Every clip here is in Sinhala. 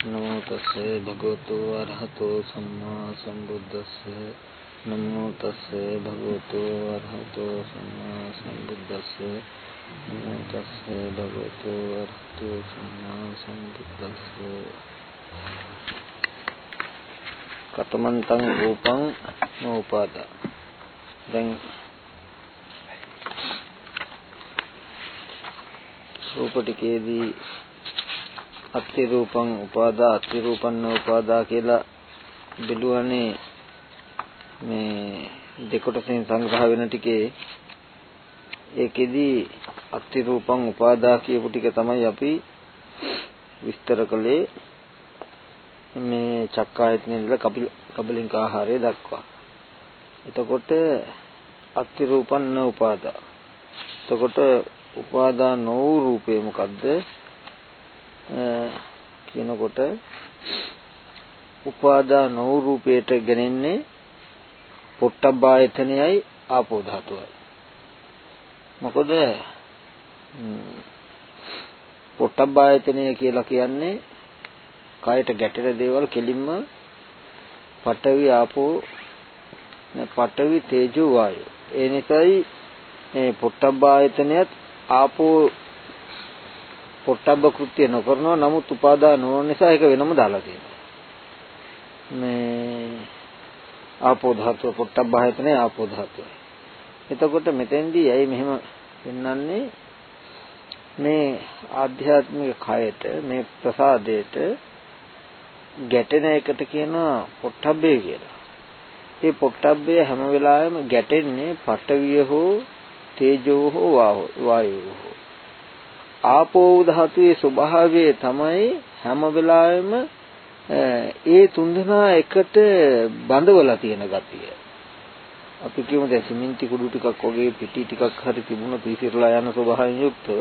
නමෝ තස්සේ භගවතු අරහතෝ සම්මා සම්බුද්දස්සේ නමෝ තස්සේ භගවතු අරහතෝ සම්මා සම්බුද්දස්සේ නමෝ තස්සේ භගවතු අරහතෝ සම්මා සම්බුද්දස්සේ කතමන්තං රූපං නෝපාද දැන් රූප ටිකේදී අත්ති රූපං උපාදා අත්ති රූපන්න උපාදා කියලා බෙලුවනේ මේ දෙකොටසෙන් සංග්‍රහ වෙන ටිකේ ඒකෙදි අත්ති රූපං උපාදා කියපු ටික තමයි අපි විස්තර කළේ මේ චක්කායතනෙ ඉඳලා කබලින්ක ආහාරය දක්වා. එතකොට අත්ති රූපං න උපාදා. එතකොට උපාදා නොවූ රූපේ මොකද්ද? කියනකොට උපාදා නොවු රූපයට ගන්නේ පොට්ටබ්බායතනයයි ආපෝ ධාතුවයි. මොකද පොට්ටබ්බායතනය කියලා කියන්නේ කයට ගැටෙන දේවල් කෙලින්ම පඨවි ආපෝ පඨවි තේජෝ වායෝ. ඒ නිසායි මේ පොට්ටබ්බායතනයත් ආපෝ පොට්ටබ්බ කෘත්‍ය නොකරනවා. නමුත් උපාදාන නොවන නිසා ඒක වෙනම දාලා තියෙනවා. මේ ආපෝ ධාතුව පොට්ටබ්බ ආයතනේ ආපෝ ධාතුව. එතකොට මෙතෙන්දී ඇයි මෙහෙම පෙන්වන්නේ මේ ආධ්‍යාත්මික කයට මේ ප්‍රසාදයට ගැටෙන එකට කියනවා පොට්ටබ්බේ කියලා. මේ පොට්ටබ්බේ හැම වෙලාවෙම ගැටෙන්නේ පඨවිය හෝ තේජෝ හෝ වායෝ හෝ. ආපෝ ධාතුවේ ස්වභාවය තමයි හැම වෙලාවෙම ඒ තුන්දෙනා එකට බඳවලා තියෙන ගතිය. අපි කියමු දැන් සිමෙන්ති කුඩු ටිකක් වගේ පිටි ටිකක් හරි තිබුණොත් විසිරලා යන ස්වභාවයෙන් යුක්තව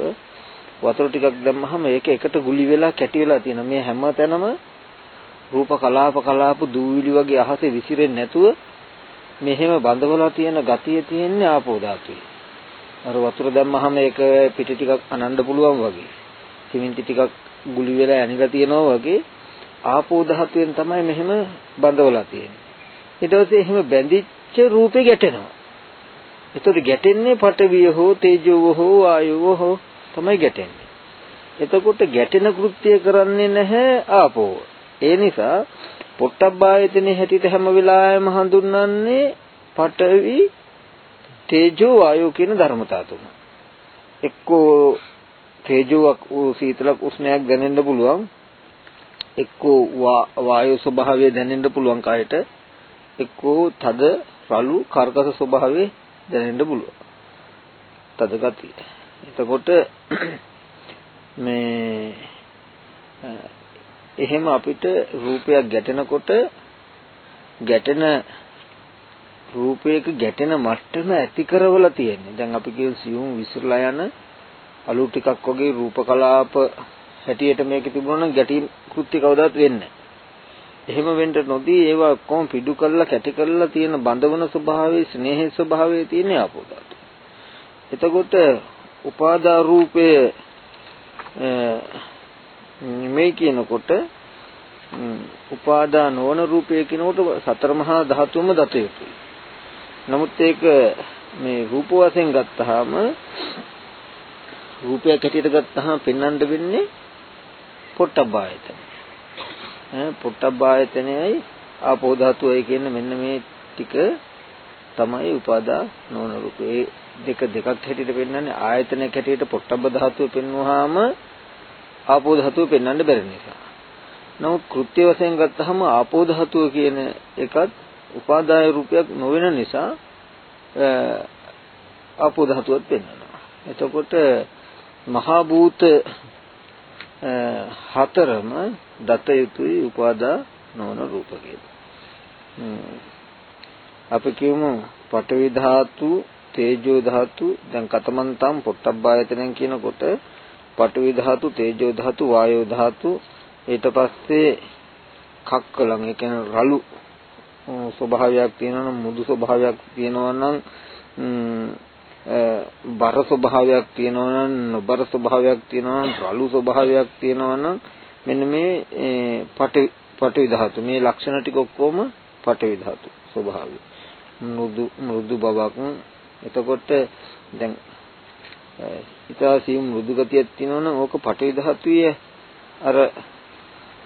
වතුර ටිකක් දැම්මහම ඒක එකට ගුලි වෙලා කැටි වෙලා තියෙන මේ හැම තැනම රූප කලාප කලාප දූවිලි වගේ අහසේ විසිරෙන්නේ නැතුව මෙහෙම බඳවලා තියෙන ගතිය තියෙන්නේ ආපෝ ධාතුවේ. අර වතුර දැම්මහම ඒක පිටි ටිකක් අනන්න පුළුවන් වගේ. සිමෙන්ති ටිකක් ගුලි වෙලා ඇනිලා තියෙනවා වගේ ආපෝ ධාතුවෙන් තමයි මෙහෙම බඳවලා තියෙන්නේ. ඊට පස්සේ එහෙම බැඳිච්ච රූපේ ගැටෙනවා. ඒතකොට ගැටෙන්නේ පඨවිය හෝ තේජෝව හෝ වායුව හෝ තමයි ගැටෙන්නේ. එතකොට ගැටෙන කෘත්‍ය කරන්නේ නැහැ ආපෝ. ඒ නිසා පොට්ටබ්බායතනේ හැටියට හැම වෙලාවෙම හඳුන්වන්නේ පඨවි තේජෝ වායෝ කියන ධර්මතා තුන. එක්කෝ තේජෝවක් වූ සීතලක් උෂ්ණයක් දැනෙන්න පුළුවන්. එක්කෝ වායු ස්වභාවය දැනෙන්න පුළුවන් කයට. එක්කෝ තද රළු කර්කස ස්වභාවය දැනෙන්න පුළුවන්. තද ගතිය. එතකොට මේ එහෙම අපිට රූපයක් ගැටෙනකොට ගැටෙන රූපයක ගැටෙන මට්ටම ඇති කරවලා තියෙන්නේ. දැන් අපි කියමු සියුම් විසිරලා යන අලු ටිකක් වගේ රූප කලාප හැටියට මේක තිබුණා නම් ගැටීම් කෘත්‍ය කවදාත් වෙන්නේ එහෙම වෙන්න නොදී ඒවා කොම් පිඩු කරලා කැටි කරලා තියෙන බඳවන ස්වභාවයේ ස්නේහයේ ස්වභාවයේ තියෙන ආපෝදාතු. එතකොට උපාදා රූපය මේ කියනකොට උපාදා නොවන රූපය කියනකොට සතර මහා ධාතුම දත යුතුයි. නමුත් ඒක මේ රූප වශයෙන් ගත්තාම රූපයක් හැටියට ගත්තාම පෙන්වන්න වෙන්නේ පොට්ටබ්බායතන. ඈ පොට්ටබ්බායතනයයි ආපෝ ධාතුවයි කියන මෙන්න මේ ටික තමයි උපාදා නොවන රූපේ දෙක දෙකක් හැටියට පෙන්වන්නේ ආයතනයක් හැටියට පොට්ටබ්බ ධාතුව පෙන්වුවාම ආපෝ ධාතුව පෙන්වන්න බැරි නිසා. නමුත් කෘත්‍ය වශයෙන් ගත්තාම ආපෝ ධාතුව කියන එකත් උපාදාය රූපයක් නොවන නිසා ආපෝ ධාතුවත් පෙන්වනවා. එතකොට මහා භූත හතරම දත යුතුයි උපාදා නොවන රූප අපි කියමු පඨවි ධාතු තේජෝ ධාතු දැන් කතමන්තම් පොට්ටබ්බායතනෙන් කියනකොට පඨවි ධාතු තේජෝ ධාතු වායෝ ධාතු ඊට පස්සේ කක්කලන් ඒ කියන්නේ රළු ස්වභාවයක් තියෙනවා නම් මුදු ස්වභාවයක් තියෙනවා නම් බර ස්වභාවයක් තියෙනවා නම් නොබර ස්වභාවයක් තියෙනවා නම් රළු ස්වභාවයක් තියෙනවා නම් මෙන්න මේ පටි පටවි ධාතු. මේ ලක්ෂණ ටික ඔක්කොම පටවි ධාතු ස්වභාවය. මෘදු මෘදු බවක්. එතකොට දැන් ඊටාසියුම් මෘදු ගතියක් තියෙනවනම් ඕක පටවි ධාතුයේ අර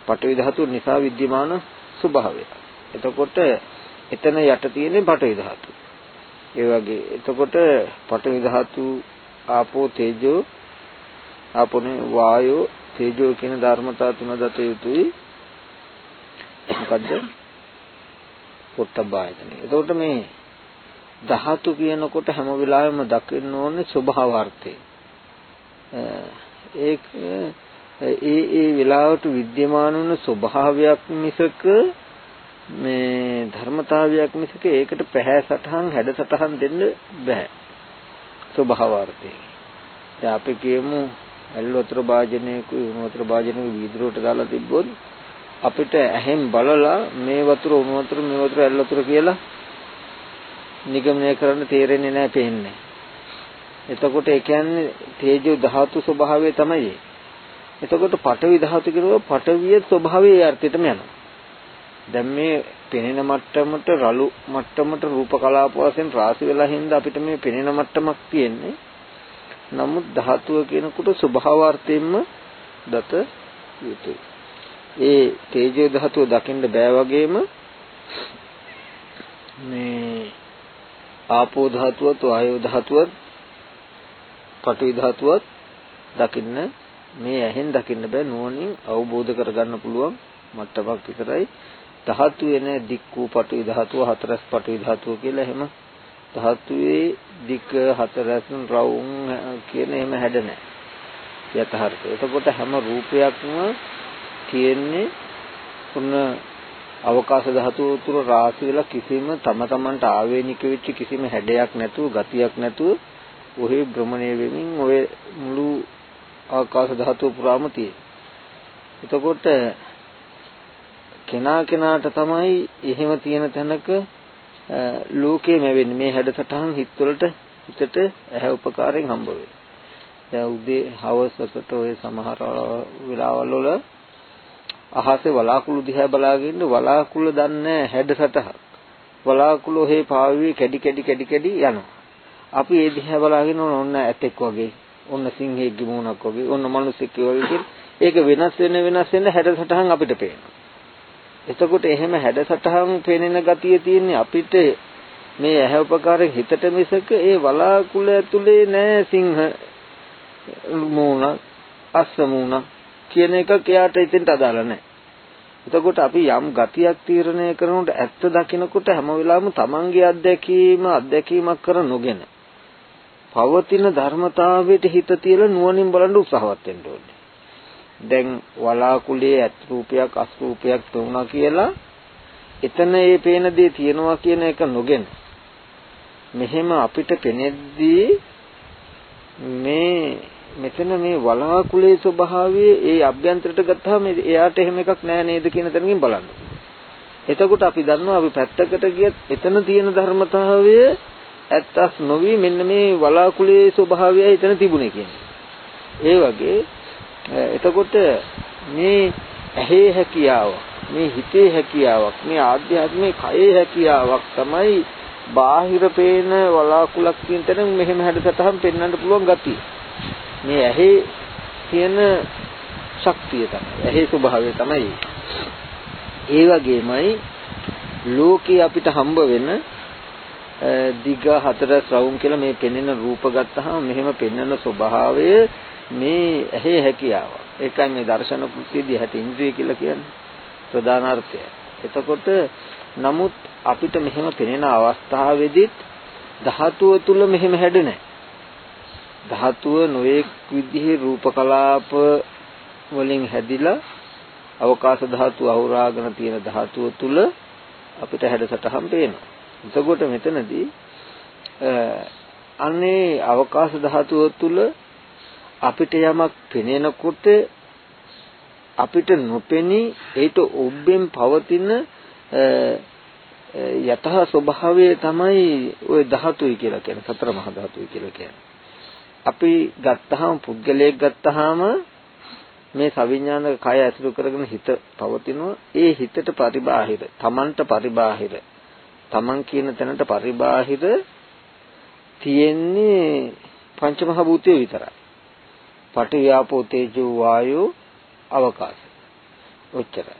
පටවි ධාතුව නිසා විද්‍යමාන ස්වභාවය. එතකොට එතන යට තියෙන්නේ පටවි ධාතු. ඒ වගේ එතකොට පටවි ධාතු ආපෝ තේජෝ ආපෝනේ වායෝ තේජෝ කියන ධර්මතා තුන දත යුතුයි. මොකද්ද? පොට්ටබායතනෙ. එතකොට මේ ධාතු කියනකොට හැම වෙලාවෙම දකින්න ඕනේ ස්වභාවාර්ථය. ඒක ඒ ඒ වෙලාවට විද්‍යමාන වන ස්වභාවයක් මිසක මේ ධර්මතාවයක් මිසක ඒකට පැහැ සටහන් හැඩ සටහන් දෙන්න බෑ ස්වභාවාර්ථය. දැන් අපි කියමු ඇල් වතුර භාජනයක උණු වතුර භාජනයක වීදුරුවට දාලා තිබ්බොත් අපිට ඇහෙන් බලලා මේ වතුර උණු වතුර මේ වතුර ඇල් වතුර කියලා නිගමනය කරන්න තේරෙන්නේ නැහැ පේන්නේ. එතකොට ඒ කියන්නේ තේජෝ ධාතු ස්වභාවය තමයි. එතකොට පඨවි ධාතු කියනවා පඨවිය ස්වභාවයේ අර්ථයටම යනවා. දැන් මේ පෙනෙන මට්ටමට රළු මට්ටමට රූප කලාප වශයෙන් රාශි වෙලා හින්දා අපිට මේ පෙනෙන මට්ටමක් තියෙන්නේ. නමුත් ධාතුව කියනකොට ස්වභාවාර්ථයෙන්ම දත යුතුයි. ඒ තේජෝ ධාතුව දකින්න බෑ වගේම මේ ආපෝ ධාතුවත් වායෝ ධාතුවත් පඨවි ධාතුවත් දකින්න මේ ඇහෙන් දකින්න බෑ නුවණින් අවබෝධ කරගන්න පුළුවන් මට්ටමක් විතරයි ධාතු වෙන දික් වූ පඨවි ධාතුව හතරස් පඨවි ධාතුව කියලා එහෙම ධාතුවේ දික හතරස් රවුම් කියන එහෙම හැඩ නැහැ යථාර්ථය. එතකොට හැම රූපයක්ම තියෙන්නේ උන්න අවකාශ ධාතුව තුර රාශි වෙලා කිසිම තම තමන්ට ආවේනික වෙච්ච කිසිම හැඩයක් නැතුව ගතියක් නැතුව ඔහේ භ්‍රමණය වෙමින් ඔය මුළු ආකාශ ධාතුව පුරාම තියෙන. එතකොට කෙනා කෙනාට තමයි එහෙම තියෙන තැනක ලෝකයේ මැවෙන්නේ මේ හැඩසටහන් හිතවලට හිතට ඇහැ උපකාරයෙන් හම්බ වෙනවා. දැන් උදේ හවසකට ඔය සමහර වෙලාවල් වල අහසේ වලාකුළු දිහා බලාගෙන වලාකුළු දන්නේ හැඩසටහන්. වලාකුළු හේ පාවුවේ කැඩි කැඩි කැඩි කැඩි යනවා. අපි ඒ දිහා බලාගෙන ඔන්න ඇතෙක් වගේ ඔන්න සිංහෙක්ගේ මූණක් වගේ ඔන්න මිනිස්සෙක් වගේ කියලා ඒක වෙනස් වෙන වෙනස් වෙන හැඩසටහන් අපිට පේනවා. එතකොට එහෙම හැඩසටහන් පේනෙන ගතිය තියෙන්නේ අපිට මේ ඇහැ උපකාරයෙන් හිතට මිසක ඒ වලාකුළ ඇතුලේ නෑ සිංහ මූණ අස්ස මූණ කියන එක එයාට ඉතින්ට අදාළ නෑ. එතකොට අපි යම් ගතියක් තීරණය කරනකොට ඇත්ත දකිනකොට හැම වෙලාවෙම තමන්ගේ අත්දැකීම අත්දැකීමක් කර නොගෙන පවතින ධර්මතාවයට හිත තියලා නුවණින් බලන්න උත්සාහවත් වෙන්න ඕනේ. දැන් වලාකුලේ ඇත් රූපයක් අස් රූපයක් තුණා කියලා එතන ඒ පේන දේ තියනවා කියන එක නොගෙන මෙහෙම අපිට පෙනෙද්දී මේ මෙතන මේ වලාකුලේ ස්වභාවය ඒ අභ්‍යන්තරයට ගත්තාම එයාට එහෙම එකක් නෑ නේද කියන තැනකින් බලන්න. එතකොට අපි දන්නවා අපි පැත්තකට ගියත් එතන තියෙන ධර්මතාවය ඇත්තස් නොවි මෙන්න මේ වලාකුලේ ස්වභාවයයි එතන තිබුණේ කියන්නේ. ඒ වගේ එතකොට මේ ඇහි හැකියාව මේ හිතේ හැකියාවක් මේ ආධ්‍යාත්මික කයේ හැකියාවක් තමයි බාහිර පේන වලාකුලක් කියන තැන මෙහෙම හැඩසටහන් පෙන්වන්න පුළුවන් ගතිය. මේ ඇහි තියෙන ශක්තිය තමයි. ඇහි ස්වභාවය තමයි. ඒ වගේමයි ලෝකේ අපිට හම්බ වෙන දිග හතර ශ්‍රවුම් කියලා මේ පෙනෙන රූප ගත්තාම මෙහෙම පෙනෙන ස්වභාවය මේ ඇහි හැකියාව. ඒකයි මේ දර්ශන කෘතියදී හැට ඉන්ද්‍රිය කියලා කියන්නේ. ප්‍රධාන අර්ථය. එතකොට නමුත් අපිට මෙහෙම පෙනෙන අවස්ථාවේදීත් ධාතුව තුල මෙහෙම හැඩ නැහැ. ධාතුව නොඑක් විදිහේ රූප කලාප වලින් හැදිලා අවකාශ ධාතුව අවුරාගෙන තියෙන ධාතුව තුල අපිට හැඩසටහන් පේනවා. එතකොට මෙතනදී අනේ අවකාශ ධාතුව තුළ අපිට යමක් පෙනෙනකොට අපිට නොපෙනී ඒට ඔබෙන් පවතින යතහ ස්වභාවය තමයි ওই ධාතුයි කියලා කියන්නේ සතර මහා ධාතුයි කියලා කියන්නේ. අපි ගත්තාම පුද්ගලයෙක් ගත්තාම පුද්ගලයා තුල මේ සවිඥානික කය ඇසුරු කරගෙන හිත පවතිනවා ඒ හිතට පරිබාහිර තමන්ට පරිබාහිර තමන් කියන තැනට පරිබාහිර තියෙන්නේ පංචමහ භූතය විතරයි. පඨවි ආපෝ තේජෝ වායෝ අවකාශ. ඔච්චරයි.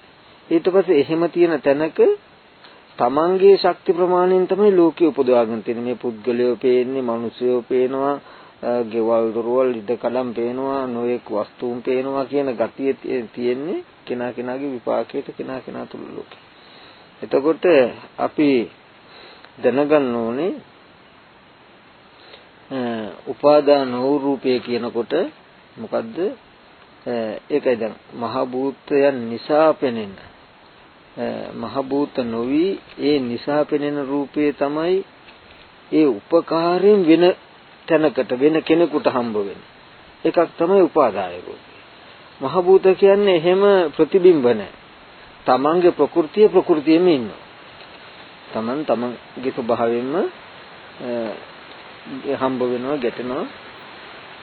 ඊට පස්සේ එහෙම තියෙන තැනක තමන්ගේ ශක්ති ප්‍රමාණයෙන් තමයි ලෝකෙ උපදවාගෙන තියෙන්නේ. මේ පුද්ගලයෝ පේන්නේ, මිනිස්සුයෝ පේනවා, ගෙවල් දොරවල් ඉදකඩම් පේනවා, නොයෙක් වස්තුන් පේනවා කියන ගතිය තියෙන්නේ කෙනා කෙනාගේ විපාකයට කෙනා කෙනා තුල ලෝකෙ. එතකොට අපි දැනගන්න ඕනේ උපාදාන වූ රූපය කියනකොට මොකද්ද? ඒකයි දැන් මහ භූතයන් නිසා පෙනෙන. මහ භූත නොවි ඒ නිසා පෙනෙන රූපේ තමයි ඒ උපකාරයෙන් වෙන තැනකට වෙන කෙනෙකුට හම්බ වෙන්නේ. එකක් තමයි උපාදාය රූපය. මහ භූත කියන්නේ එහෙම ප්‍රතිබිම්බ නැහැ තමන්ගේ ප්‍රകൃතිය ප්‍රകൃතියෙම ඉන්නවා. තමන් තමන්ගේ ස්වභාවයෙන්ම හම්බ වෙනවා ගැටෙනවා.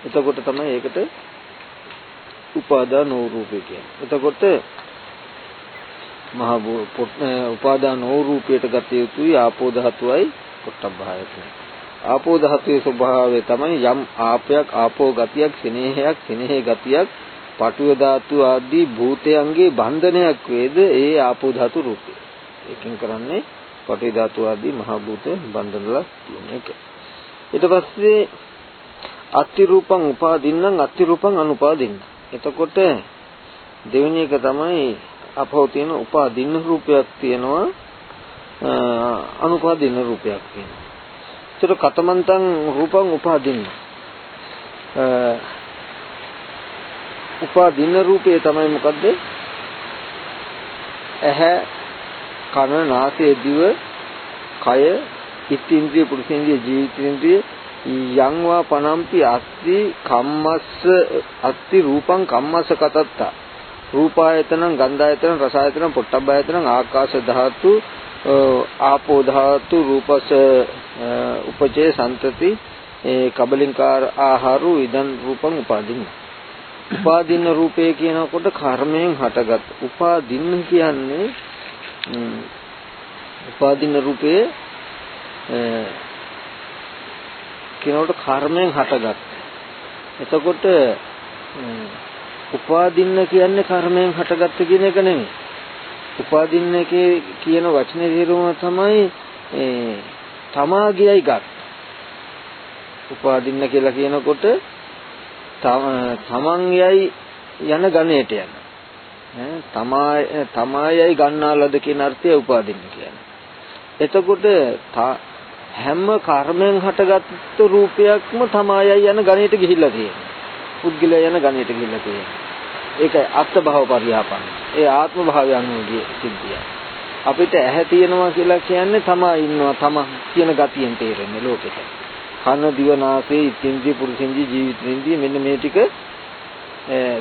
එතකොට තමයි ඒකට උපාදාන රූපේ කියන්නේ. එතකොට මහ උපාදාන රූපයට ගත යුතුයි ආපෝ ධාතුවයි පොට්ටබ්බායතන. ආපෝ ධාතුවේ ස්වභාවය තමයි යම් ආපයක් ආපෝ ගතියක් ස්නේහයක් ස්නේහ ගතියක් පටුව ධාතු ආදී භූතයන්ගේ බන්ධනයක් වේද ඒ ආපෝ ධාතු රූපය. ඒකෙන් කරන්නේ පටවි ධාතු ආදී මහ භූත බන්ධනලා තියෙන එක. ඊට පස්සේ අත්ති රූපං උපාදින්නම් අත්ති රූපං අනුපාදින්න. එතකොට දෙවෙනි එක තමයි අපහෝ තියෙන උපාදින්න රූපයක් තියෙනවා අනුපාදින්න රූපයක් තියෙනවා. ඒතර කතමන්තං රූපං උපාදින්න. උපාදින්න රූපේ තමයි මොකද්ද? ඇහැ කන නාසය දිව කය ඉත්ත්‍ින්ද්‍රිය පුරුෂේන්ද්‍රිය ජීවිතේන්ද්‍රිය යංවා පනම්පි අස්ති කම්මස්ස අස්ති රූපං කම්මස්ස කතත්තා. රූපායතනං ගන්ධායතනං රසායතනං පොට්ටබ්බායතනං ආකාශ ධාතු ආපෝ ධාතු රූපස උපචේ සම්තති ඒ කබලින්කාර ආහාරු ඉදන් රූපං උපාදින්න. උපාදින්න රූපේ කියනකොට කර්මයෙන් හටගත්. උපාදින්න කියන්නේ උපාදින්න රූපේ කියනකොට කර්මයෙන් හටගත්. එතකොට උපාදින්න කියන්නේ කර්මයෙන් හටගත්ත කියන එක නෙමෙයි. උපාදින්න කියන වචනේ තේරුම තමයි තමාගේයි ගත්. උපාදින්න කියලා කියනකොට තමන් යයි යන ගණයට යන. තමා තමායයි ගන්නාලද කියන අර්ථය උපාදින්න කියන්නේ. එතකොට හැම කර්මයෙන් හටගත්තු රූපයක්ම තමායයි යන ගණයට ගිහිල්ලා තියෙනවා. පුද්ගලයා යන ගණයට ගිහිල්ලා තියෙනවා. ඒකයි අත්ත භව පරියාපන්න. ඒ ආත්ම භාවය අනුගිය සිද්ධිය. අපිට ඇහැ තියෙනවා කියලා කියන්නේ තමා ඉන්නවා තම කියන ගතියෙන් තේරෙන්නේ ලෝකෙට. කන දිව නාසය ඉන්ද්‍රිය පුරුෂින්දි ජීවිතින්දි මෙන්න මේ ටික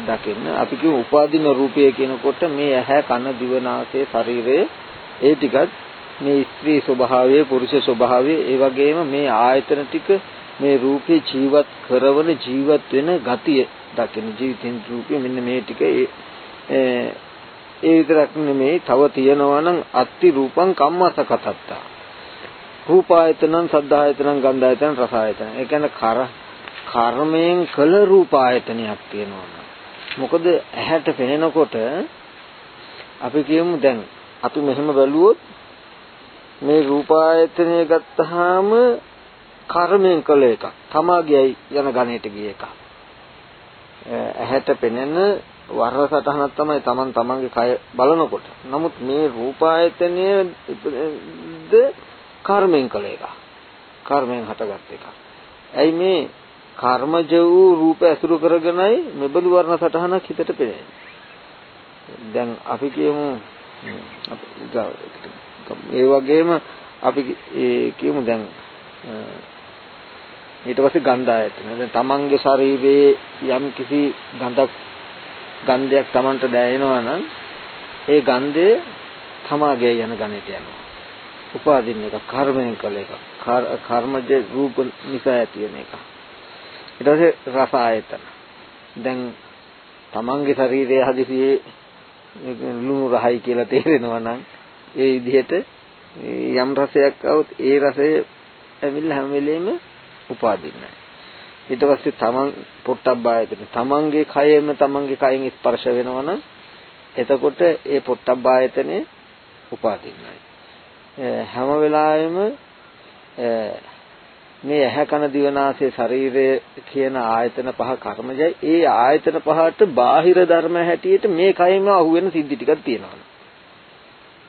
දකින්න. අපි කියමු උපාදින රූපය කියනකොට මේ ඇහැ කන දිව නාසය ශරීරය ඒ ටිකත් මේ ස්ත්‍රී ස්වභාවය පුරුෂ ස්වභාවය ඒ වගේම මේ ආයතන ටික මේ රූපේ ජීවත් කරවන ජීවත් වෙන ගතිය දකින ජීවිතින් රූපේ මෙන්න මේ ටික ඒ ඒ විතරක් නෙමෙයි තව තියෙනවා නම් අත්ති රූපං කම්මසකතත්තා. රූපායතනං සද්ධායතනං ගන්ධායතනං රසායතනං. ඒ කියන්නේ කර කර්මයෙන් කළ රූපායතනයක් තියෙනවා මොකද ඇහැට පෙනෙනකොට අපි කියමු දැන් අපි මෙහෙම බැලුවොත් මේ රූපායතනය ගත්තාම කර්මයෙන් කළ එකක්. තමාගේයි යන ගණයට ගිය එකක්. ඇහැට පෙනෙන වර්ණ සටහනක් තමයි Taman Tamanගේ කය බලනකොට. නමුත් මේ රූපායතනය ද කර්මයෙන් කළ එකක්. කර්මයෙන් හටගත් එකක්. ඇයි මේ කර්මජ වූ රූප ඇසුරු කරගෙනයි මෙබඳු වර්ණ සටහනක් හිතට පෙනෙන්නේ. දැන් අපි කියමු ඒ වගේම අපි කියමු දැන් ඊට පස්සේ ගන්ධ ආයතන. දැන් තමන්ගේ ශරීරයේ යම් කිසි ගඳක් ගන්ධයක් තමන්ට දැනෙනවා නම් ඒ ගන්ධය තමාගේ යන ගණයට යනවා. උපාදින්න එක කර්මයෙන් කළ එක. කර්මජ රූප නිසා ඇති වෙන එක. ඊට පස්සේ රස ආයතන. දැන් තමන්ගේ ශරීරය හදිසියේ ලුණු රහයි කියලා තේරෙනවා නම් ඒ විදිහට යම් රසයක් આવුත් ඒ රසය ඇවිල්ලා හැම වෙලෙම උපාදින්නයි. ඊට පස්සේ තමන් පොට්ටබ්බායතන තමන්ගේ කයෙම තමන්ගේ කයෙන් ස්පර්ශ වෙනවනම් එතකොට ඒ පොට්ටබ්බායතනේ උපාදින්නයි. හැම වෙලාවෙම මේ ඇහැ කන දිවනාසය ශරීරය කියන ආයතන පහ කර්මජයි ඒ ආයතන පහට බාහිර ධර්ම හැටියට මේ කයෙම අහුවෙන සිද්ධි ටිකක් තියෙනවා.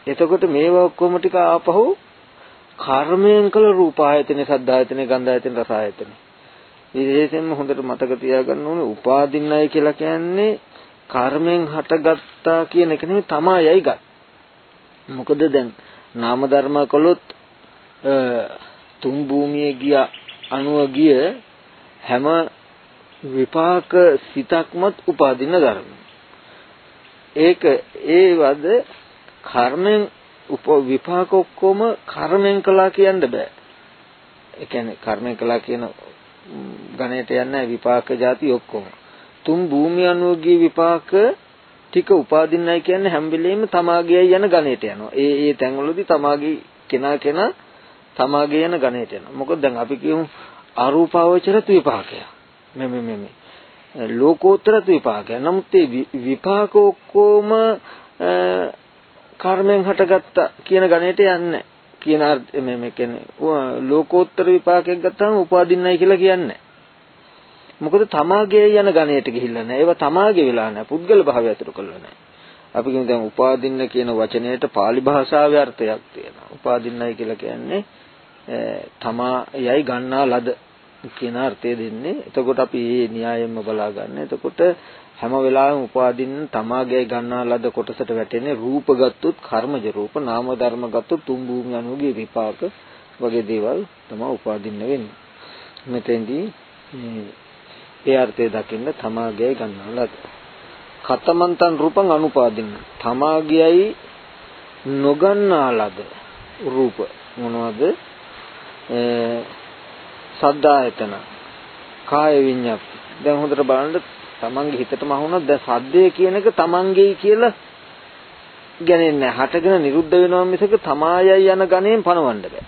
එතකොට මේවා ඔක්කොම ටික ආපහු කර්මයෙන් කළ රූප ආයතනේ සද්ද ආයතනේ ගන්ධ ආයතනේ රස ආයතනේ විශේෂයෙන්ම හොඳට මතක තියාගන්න ඕනේ උපාදින්නයි කියලා කියන්නේ කර්මයෙන් හටගත්තා කියන එක නෙමෙයි තමයියි ගත්. මොකද දැන් නාම ධර්ම කළොත් තුන් භූමියේ ගිය අණුව ගිය හැම විපාක සිතක්මත් උපාදින ධර්ම. ඒක ඒවද කර්මෙන් උප විපාක ඔක්කොම කර්මෙන් කළා කියන්න බෑ. ඒ කියන්නේ කර්මෙන් කළා කියන ගණයට යන්නේ විපාක જાති ඔක්කොම. තුන් භූමිය අනුගී විපාක ටික උපාදින්නයි කියන්නේ හැම වෙලෙම තමාගේයි යන ගණයට යනවා. ඒ ඒ තැන්වලදී තමාගේ කෙනා කෙනා තමාගේ යන ගණයට යනවා. මොකද දැන් අපි කියමු අරූපාවචර විපාකය. මේ මේ මේ ලෝකෝත්තර විපාකය. නමුත් ඒ විපාක ඔක්කොම කර්මෙන් හටගත්ත කියන ගණයට යන්නේ කියන මේ මේ කියන්නේ ලෝකෝත්තර විපාකයක් ගත්තාම උපාදින්නයි කියලා කියන්නේ මොකද තමාගේ යන ගණයට ගිහිල්ලා නැහැ. ඒවා තමාගේ වෙලා නැහැ. පුද්ගල භාවය ඇතුළු කරලා නැහැ. අපි කියමු දැන් උපාදින්න කියන වචනයට pāli භාෂාවේ අර්ථයක් තියෙනවා. උපාදින්නයි කියලා කියන්නේ තමා යයි ගන්නා ලද කියන අර්ථය දෙන්නේ. එතකොට අපි මේ න්‍යායෙන්ම බලා ගන්න. එතකොට හැම වෙලාවෙම උපාදින්න තමාගේ ගන්නා ලද කොටසට වැටෙන්නේ රූප ගත්තොත් කර්මජ රූප, නාම ධර්ම ගත්තොත් තුන් භූමි අනුගේ විපාක වගේ දේවල් තමයි උපාදින්න වෙන්නේ. මෙතෙන්දී ඒ අර්ථය දකින්න තමාගේ ගන්නා ලද. කතමන්තන් රූපං අනුපාදින්න. තමාගේයි නොගන්නා ලද රූප මොනවද? සද්දායතන කාය විඤ්ඤාප්ති දැන් හොඳට බලන්න තමන්ගේ හිතටම අහුනොත් දැන් සද්දේ කියන එක තමන්ගේයි කියලා ගන්නේ නැහැ. හටගෙන නිරුද්ධ වෙනවා මිසක තමායයි යන ගණයෙන් පණවන්න බෑ.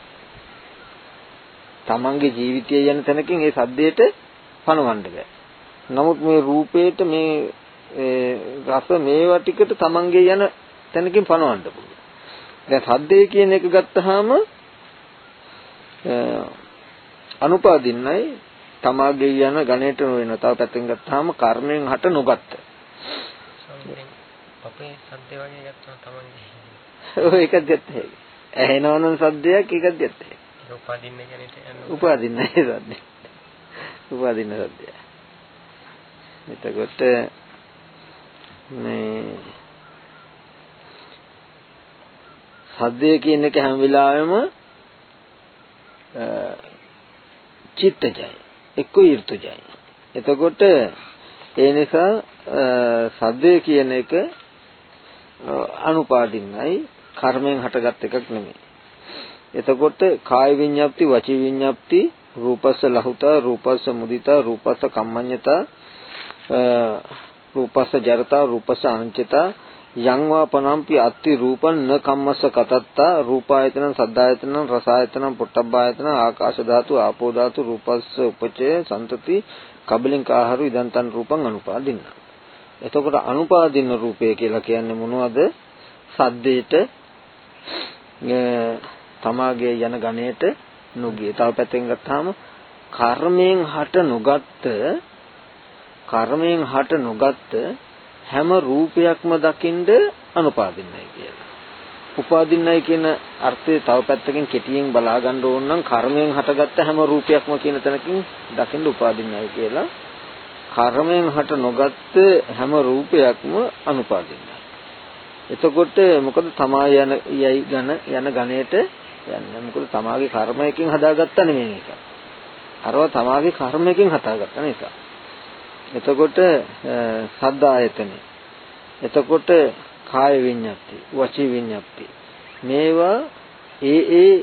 තමන්ගේ ජීවිතය යන තැනකින් ඒ සද්දේට පණවන්න බෑ. නමුත් මේ රූපේට මේ රස මේවා ටිකට තමන්ගේ යන තැනකින් පණවන්න පුළුවන්. දැන් සද්දේ කියන එක ගත්තාම අනුපාදින්නයි තමාගේ යන ගණයට නොවන. තව පැත්තෙන් ගත්තාම කර්මයෙන් හට නොගත්ත. අපේ සද්ද වගේ ගත්තා තමන්ගේ. ඔය එකක් ගත්ත හැකි. ඇහෙනවනම් සද්දයක් එකක් ගත්ත හැකි. උපාදින්න කියන්නේ උපාදින්න ඒ සද්ද. උපාදින්න සද්දය. එතකොට මේ සද්දය කියන එක හැම වෙලාවෙම චිත්තජය එක්ක ඍතුජය. එතකොට ඒ නිසා සද්දය කියන එක අනුපාදින්නයි කර්මයෙන් හටගත් එකක් නෙමෙයි. එතකොට කාය විඤ්ඤාප්ති වචී විඤ්ඤාප්ති රූපස්ස ලහුතා රූපස්ස මුදිතා රූපස්ස කම්මඤ්ඤතා රූපස්ස ජරතා රූපස්ස අනංචිතා යං වා පනම්පි අත්ති රූපං න කම්මස්ස කතත්තා රූපායතන සද්දායතන රසායතන පොට්ටබ්බායතන ආකාශ ධාතු ආපෝ ධාතු රූපස්ස උපචය සන්තති කබලින්ක ආහාරු ඉදන්තන් රූපං අනුපාදින්න. එතකොට අනුපාදින්න රූපය කියලා කියන්නේ මොනවද? සද්දේට තමාගේ යන ගණයට නොගිය. තව පැත්තෙන් ගත්තාම කර්මයෙන් හට නොගත්ත කර්මයෙන් හට නොගත්ත හැම රූපයක්ම දකින්ද අනුපාදින්නයි කියලා. උපාදින්නයි කියන අර්ථය තව පැත්තකින් කෙටියෙන් බලා ගන්න ඕන නම් කර්මයෙන් හටගත්ත හැම රූපයක්ම කියන තැනකින් දකින්න උපාදින්නයි කියලා. කර්මයෙන් හට නොගත්ත හැම රූපයක්ම අනුපාදින්නයි. එතකොට මොකද තමා යන යයි ඝන යන ඝණයට යන්නේ. මොකද තමාගේ කර්මයකින් හදාගත්ත නෙමෙයි මේක. අරව තමාගේ කර්මයකින් හදාගත්ත නිසා. එතකොට සද්ද ආයතනෙ. එතකොට කාය විඤ්ඤාති, වචී විඤ්ඤාති. මේවා ඒ ඒ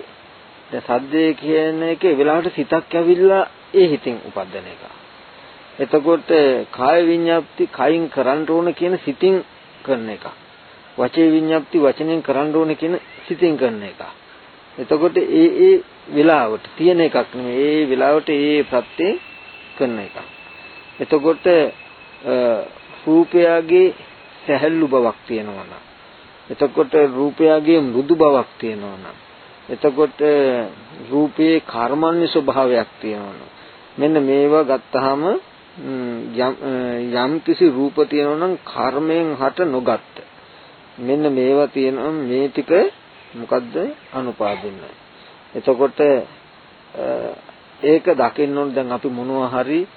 දැන් සද්දේ කියන එකේ වෙලාවට සිතක් ඇවිල්ලා ඒ හිතින් උපදින එක. එතකොට කාය විඤ්ඤාප්ති කයින් කරන්න ඕන කියන සිතින් කරන එක. වචේ විඤ්ඤාප්ති වචනෙන් කරන්න ඕන කියන සිතින් කරන එක. එතකොට ඒ ඒ වෙලාවට තියෙන එකක් නෙමෙයි ඒ වෙලාවට ඒ ප්‍රත්‍යේ කරන එක. එතකොට රූපයගේ සැහැල්ලු බවක් තියෙනවා නම්. එතකොට රූපයගේ මෘදු බවක් තියෙනවා නම්. එතකොට රූපයේ කර්මන්‍ය ස්වභාවයක් තියෙනවා මෙන්න මේවා ගත්තාම යම් කිසි රූප තියෙනවා නම් කර්මයෙන් හට නොගත්ත. මෙන්න මේවා තියෙනවා මේ ටික මොකද්ද? අනුපාදින්නයි එතකොට ඒක දකින්න ඕන. දැන් අපි මොනවා හරි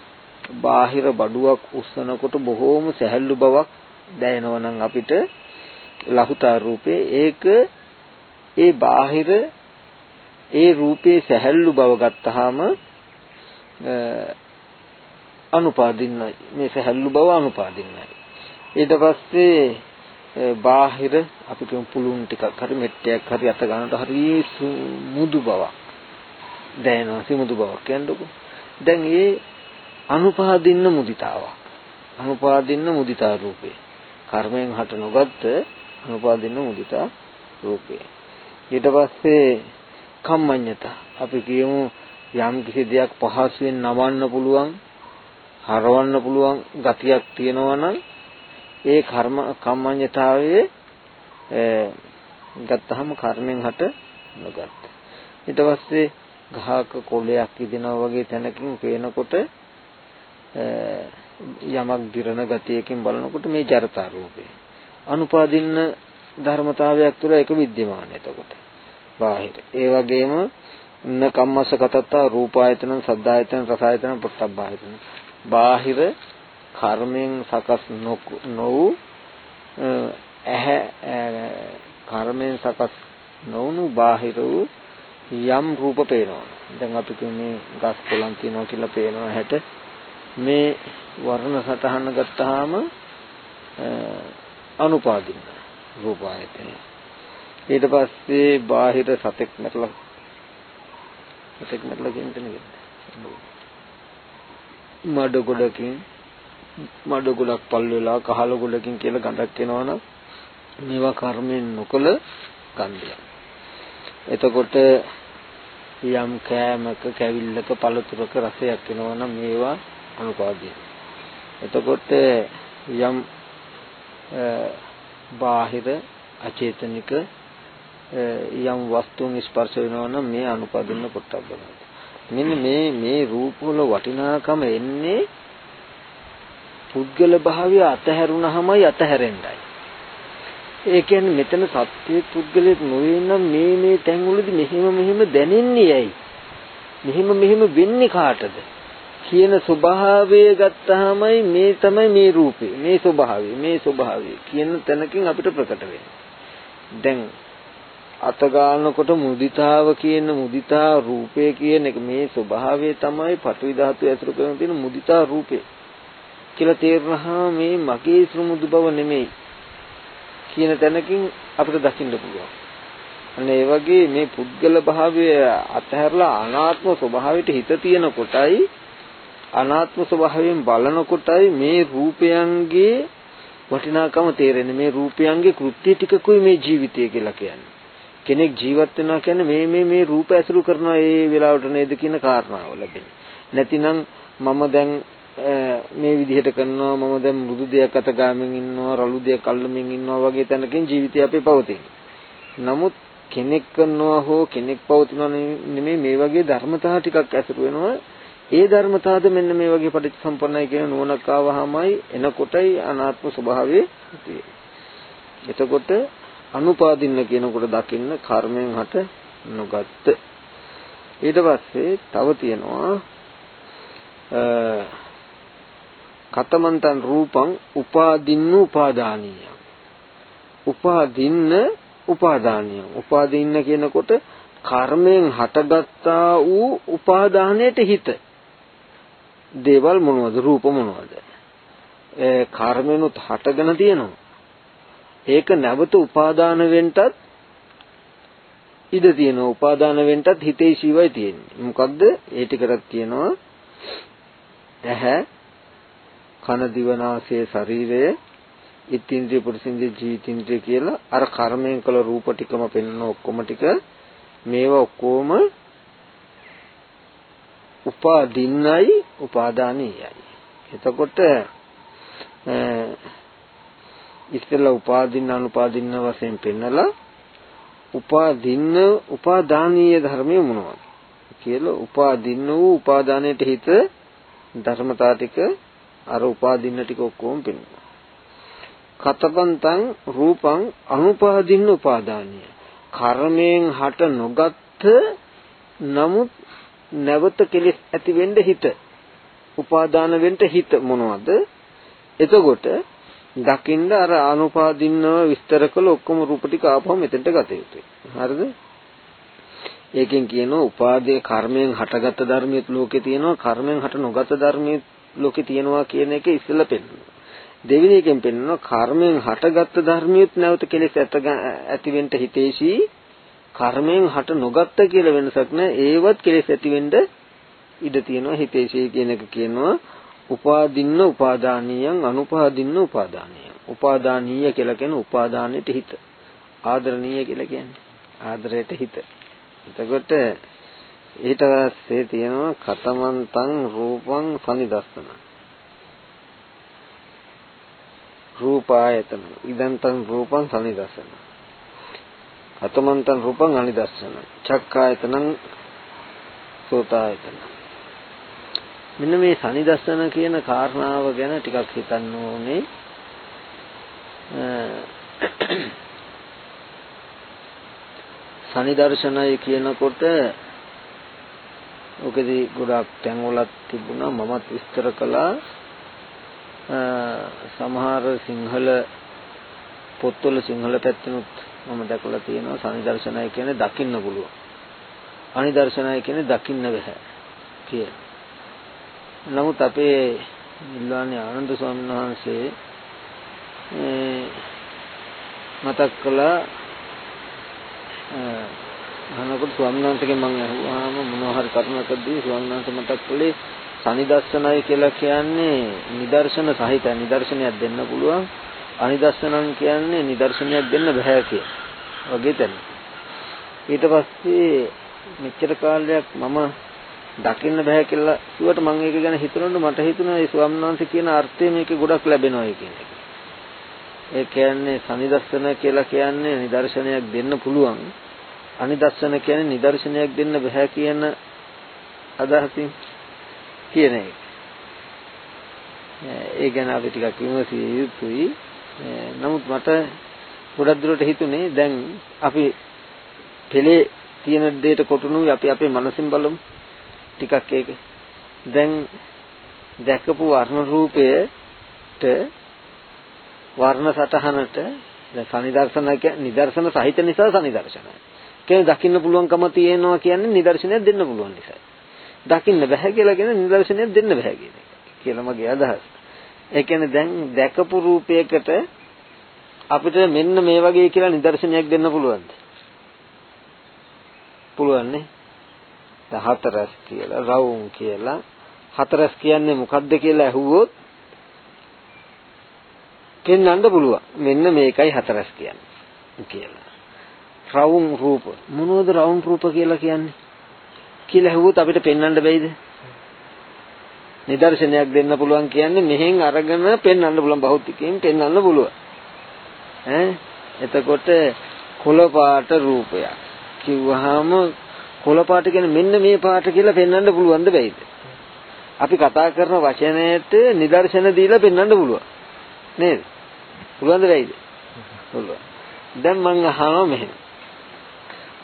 බාහිර බඩුවක් උස්සනකොට බොහෝම සැහැල්ලු බවක් දැනෙනවා නම් අපිට ලහුතා රූපේ. ඒක ඒ බාහිර ඒ රූපේ සැහැල්ලු බව ගත්තාම අනුපාදින්නයි. මේ සැහැල්ලු බව අනුපාදින්නයි. ඊට පස්සේ බාහිර අපි කියමු පුළුන් ටිකක් හරි මෙට්ටයක් හරි අත ගන්නට හරි මුදු බවක්. දැනෙනවා සිමුදු බවක් කියන්නකො. දැන් ඒ අනුපාදින්න මුදිතාවක්. අනුපාදින්න මුදිතා රූපේ. කර්මයෙන් හට නොගත්ත අනුපාදින්න මුදිතා රූපේ. ඊට පස්සේ කම්මඤ්ඤත. අපි කියමු යම් කිසි දෙයක් පහසුවෙන් නවන්න පුළුවන් හරවන්න පුළුවන් ගතියක් තියෙනවා නම් ඒ කර්ම කම්මඤ්ඤතාවයේ ගත්තහම කර්මෙන් හට නොගත්. ඊට පස්සේ ගහක කොළයක් ඉදෙනවා වගේ තැනකින් පේනකොට යමක් දිරන ගතියකින් බලනකොට මේ ජරතා රූපේ අනුපාදින්න ධර්මතාවයක් තුළ ඒක विद्यमान එතකොට බාහිර ඒ වගේම න කම්මස කතත්තා රූපායතන සද්ධායතන රසායතන පොට්ටබ්බායතන බාහිර කර්මයෙන් සකස් නොවු ඇහැ කර්මයෙන් සකස් නොවුණු බාහිර වූ යම් රූප පේනවා දැන් අපි කියන්නේ ගස් කොළන් තියෙනවා කියලා පේනවා හැට මේ වර්ණ සටහන ගත්තාම අනුපාදින්න රූපායතනය ඊට පස්සේ බාහිර සතෙක් මැරලා සතෙක් මැරලා කියන්නේ මඩ ගොඩකින් මඩ ගොඩක් පල් වෙලා කහල ගොඩකින් කියලා ගඳක් එනවනම් මේවා කර්මයෙන් නොකල ගන්ධය. එතකොට යම් කෑමක කැවිල්ලක පළතුරක රසයක් එනවනම් මේවා අනුපාදිය. එතකොට යම් බාහිර අචේතනික යම් වස්තුන් ස්පර්ශ වෙනවා නම් මේ අනුපදින්න පොට්ටබ්බ මෙන්න මේ මේ රූප වල වටිනාකම එන්නේ පුද්ගල භාවය අතහැරුණාමයි අතහැරෙන්නයි. ඒ කියන්නේ මෙතන සත්‍ය පුද්ගලෙක් නොවේ නම් මේ මේ තැන්වලදී මෙහෙම මෙහෙම දැනෙන්නේ ඇයි? මෙහෙම මෙහෙම වෙන්නේ කාටද? කියන ස්වභාවය ගත්තාමයි මේ තමයි මේ රූපේ මේ ස්වභාවය මේ ස්වභාවය කියන තැනකින් අපිට ප්‍රකට වෙන්නේ දැන් අත ගන්නකොට මුදිතාව කියන මුදිතා රූපය කියන එක මේ ස්වභාවය තමයි පඨවි ධාතු ඇසුරු කරන තියෙන මුදිතා රූපේ කියලා තේරුනහම මේ මගේ සමුදු බව නෙමෙයි කියන තැනකින් අපිට දකින්න පුළුවන්. අන්න ඒ වගේ මේ පුද්ගල භාවය අතහැරලා අනාත්ම ස්වභාවයට හිත තියෙන කොටයි අනාත්ම ස්වභාවයෙන් බලන කොටයි මේ රූපයන්ගේ වටිනාකම තේරෙන්නේ මේ රූපයන්ගේ කෘත්‍ය ටිකකුයි මේ ජීවිතය කියලා කියන්නේ. කෙනෙක් ජීවත් වෙනවා කියන්නේ මේ මේ මේ රූප ඇසුරු කරනවා ඒ වෙලාවට නේද කියන කාරණාව ලැබෙන්නේ. නැතිනම් මම දැන් මේ විදිහට කරනවා මම දැන් මෘදු දෙයක් අත ගාමින් ඉන්නවා රළු දෙයක් අල්ලමින් ඉන්නවා වගේ තැනකින් ජීවිතය අපේ පවතින. නමුත් කෙනෙක් කරනවා හෝ කෙනෙක් පවතිනවා නෙමෙයි මේ වගේ ධර්මතා ටිකක් ඇසුරු වෙනවා. ඒ ධර්මතාවද මෙන්න මේ වගේ පටිච්චසම්පන්නයි කියන නුවණක් ආවහමයි එනකොටයි අනාත්ම ස්වභාවය එතකොට අනුපාදින්න කියනකොට දකින්න කර්මයෙන් හට නොගත්ත. ඊට පස්සේ තව තියෙනවා කතමන්තං රූපං උපාදින්න උපාදානීය. උපාදින්න උපාදානීය. උපාදින්න කියනකොට කර්මයෙන් හටගත්තා වූ උපාදානයට හිත. දේවල් මොනවද රූප මොනවද ඒ කර්මෙනුත් හටගෙන තියෙනවා ඒක නැවත උපාදාන වෙන්නටත් ඉඩ තියෙනවා. උපාදාන වෙන්නටත් හිතේ ශීවයි තියෙන්නේ. මොකද්ද? ඒ ටිකටත් කියනවා ඇහැ, කන දිවනාසය ශරීරය ඉත්ත්‍ින්ද්‍රිය පුරුෂින්ද්‍රිය ජීවිතින්ද්‍රිය කියලා අර කර්මයෙන් කළ රූප ටිකම පෙන්වන ඔක්කොම ටික මේවා ඔක්කොම උපාදින්නයි උපාදානීයයි. එතකොට ඉස්සෙල්ලා උපාදින්න අනුපාදින්න වශයෙන් පෙන්නලා උපාදින්න උපාදානීය ධර්මය මොනවද? කියලා උපාදින්න වූ උපාදානයට හිත ධර්මතා ටික අර උපාදින්න ටික ඔක්කොම පෙන්වනවා කතපන්තං රූපං අනුපාදින්න උපාදානීය. කර්මයෙන් හට නොගත් නමුත් නැවත කෙලෙස් ඇති වෙන්න හිත උපාදාන වෙන්න හිත මොනවද එතකොට දකින්න අර අනුපාදින්නව විස්තර කළ ඔක්කොම රූප ටික ආපහු මෙතෙන්ට ගත යුතුයි. හරිද? ඒකෙන් කියනවා උපාදේ කර්මයෙන් හටගත් ධර්මියත් ලෝකේ තියෙනවා කර්මයෙන් හට නොගත් ධර්මියත් ලෝකේ තියෙනවා කියන එක ඉස්සෙල්ලා පෙන්නනවා. දෙවෙනි එකෙන් පෙන්නනවා කර්මයෙන් හටගත් ධර්මියත් නැවත කෙලෙස් ඇති වෙන්න හිතේසි කර්මයෙන් හට නොගත්ත කියලා වෙනසක් නැහැ. ඒවත් කෙලෙස් ඇති වෙන්න ඉඩ තියෙනවා. හිතේසි කියන එක කියනවා. උපාදින්න උපාදානීයං අනුපාදින්න උපාදානීයං. උපාදානීය කියලා කියන උපාදානෙට හිත. ආදරණීය කියලා කියන්නේ ආදරයට හිත. එතකොට ඊට පස්සේ තියෙනවා කතමන්තං රූපං සනිදස්සන. රූපායතන. ඉදන්තං රූපං සනිදස්සන. කතමන්තං රූපං අනිදස්සන. චක්කායතනං සෝතායතන. මෙන්න මේ සනිදස්සන කියන කාරණාව ගැන ටිකක් හිතන්න ඕනේ. සනිදර්ශනය කියනකොට ඔකදී ගොඩක් තැන්වලත් තිබුණා. මමත් විස්තර කළා. සමහර සිංහල පොත්වල සිංහල පැත්තෙනුත් මම දැකලා තියෙනවා සනිදර්ශනය කියන්නේ දකින්න පුළුවන්. අනිදර්ශනය කියන්නේ දකින්න බෑ කියලා. නමුත් අපේ නිල්වාණේ ආනන්ද ස්වාමීන් වහන්සේ මතක් කළා අහනකොට ස්වාමීන් වහන්සේගෙන් මම අහුවාම මොනවා හරි කරුණකදී ස්වාමීන් වහන්සේ මතක් කළේ සනිදස්සනයි කියලා කියන්නේ නිදර්ශන සහිත නිදර්ශනයක් දෙන්න පුළුවන්. අනිදර්ශනන් කියන්නේ නිදර්ශනයක් දෙන්න බෑ කිය. වගේ තැන. ඊට පස්සේ මෙච්චර කාලයක් මම දකින්න බෑ කියලා කිව්වට මම ඒක ගැන හිතනකොට මට හිතුණා ඒ ස්වාමීන් වහන්සේ කියන අර්ථය මේකේ ගොඩක් ලැබෙනවා කියන එක. ඒ කියන්නේ සනිදස්සන කියලා කියන්නේ නිදර්ශනයක් දෙන්න පුළුවන්. අනිදස්සන කියන්නේ නිදර්ශනයක් දෙන්න බෑ කියන අදහසින් කියන එක. ඒ ගැන අපි ටිකක් විමසිය යුතුයි. නමුත් මට ගොඩක් දුරට හිතුනේ දැන් අපි පෙළේ තියෙන දෙයට කොටුනුයි අපි අපේ මනසින් බලමු. ටිකක් ඒක දැන් දැකපු වර්ණ රූපයට වර්ණ සටහනට දැන් සනිදර්ශන නිදර්ශන සහිත නිසා සනිදර්ශනයි. කියන්නේ දකින්න පුළුවන්කම තියෙනවා කියන්නේ නිදර්ශනයක් දෙන්න පුළුවන් නිසා. දකින්න බෑ කියලා කියන නිදර්ශනයක් දෙන්න බෑ කියන එක. කියලා මගේ අදහස. ඒ කියන්නේ දැන් දැකපු රූපයකට අපිට මෙන්න මේ වගේ කියලා නිදර්ශනයක් දෙන්න පුළුවන්ද? පුළුවන් නේ. හතරස් කියලා රවුම් කියලා. හතරස් කියන්නේ මොකද්ද කියලා ඇහුවොත් පෙන්වන්න පුළුවන්. මෙන්න මේකයි හතරස් කියන්නේ කියලා. රවුම් රූප. මොනවද රවුම් රූප කියලා කියන්නේ? කියලා ඇහුවොත් අපිට පෙන්වන්න බැයිද? නිදර්ශනයක් දෙන්න පුළුවන් කියන්නේ මෙහෙන් අරගෙන පෙන්වන්න පුළුවන් භෞතිකයෙන් පෙන්වන්න පුළුවන් ඈ එතකොට කොළ පාට රූපයක් කිව්වහම කොළ පාට කියන්නේ මෙන්න මේ පාට කියලා පෙන්වන්න පුළුවන්ද බැයිද? අපි කතා කරන වචනයට නිදර්ශන දීලා පෙන්වන්න පුළුවන්. නේද? පුළුවන්ද බැයිද? පුළුවන්. දැන් මම අහනවා මෙහෙම.